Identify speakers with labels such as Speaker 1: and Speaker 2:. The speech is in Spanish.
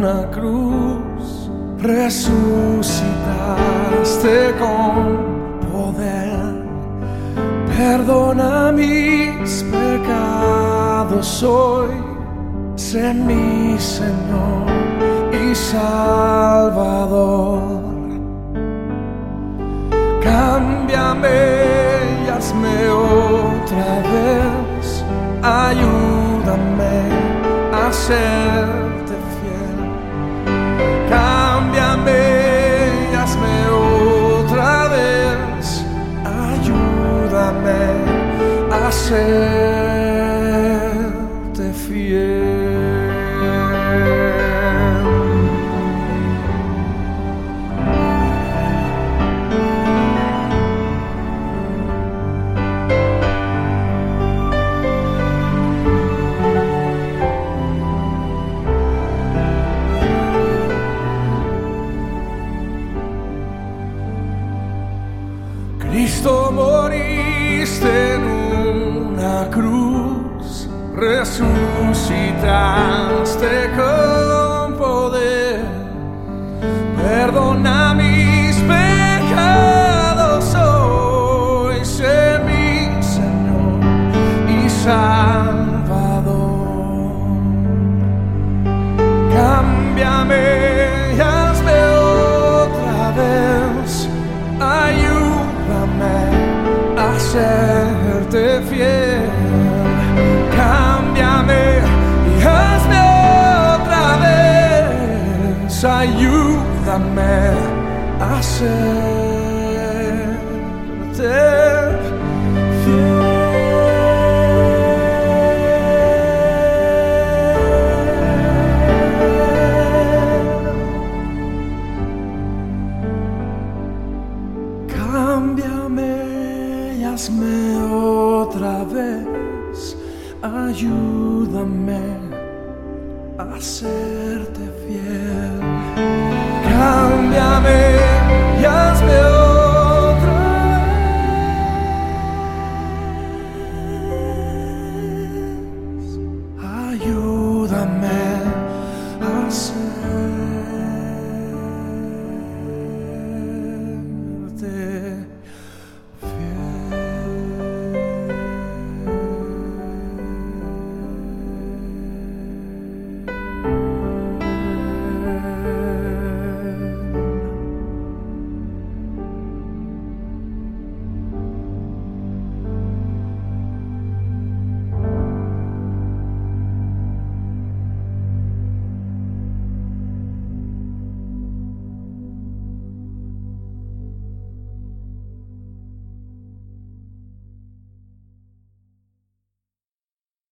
Speaker 1: una cruz resucitaste con poder. Perdona mis pecados hoy, sé mi Señor y Salvador. Cámbiame y hazme otra vez, ayúdame a serte fiel. Cámbiame y hazme otra vez, ayúdame a serte moriste en una cruz, resucitaste ayúdame a serte fiel. Cámbiame y hazme otra vez, ayúdame a serte fiel. Vez, ayúdame a serte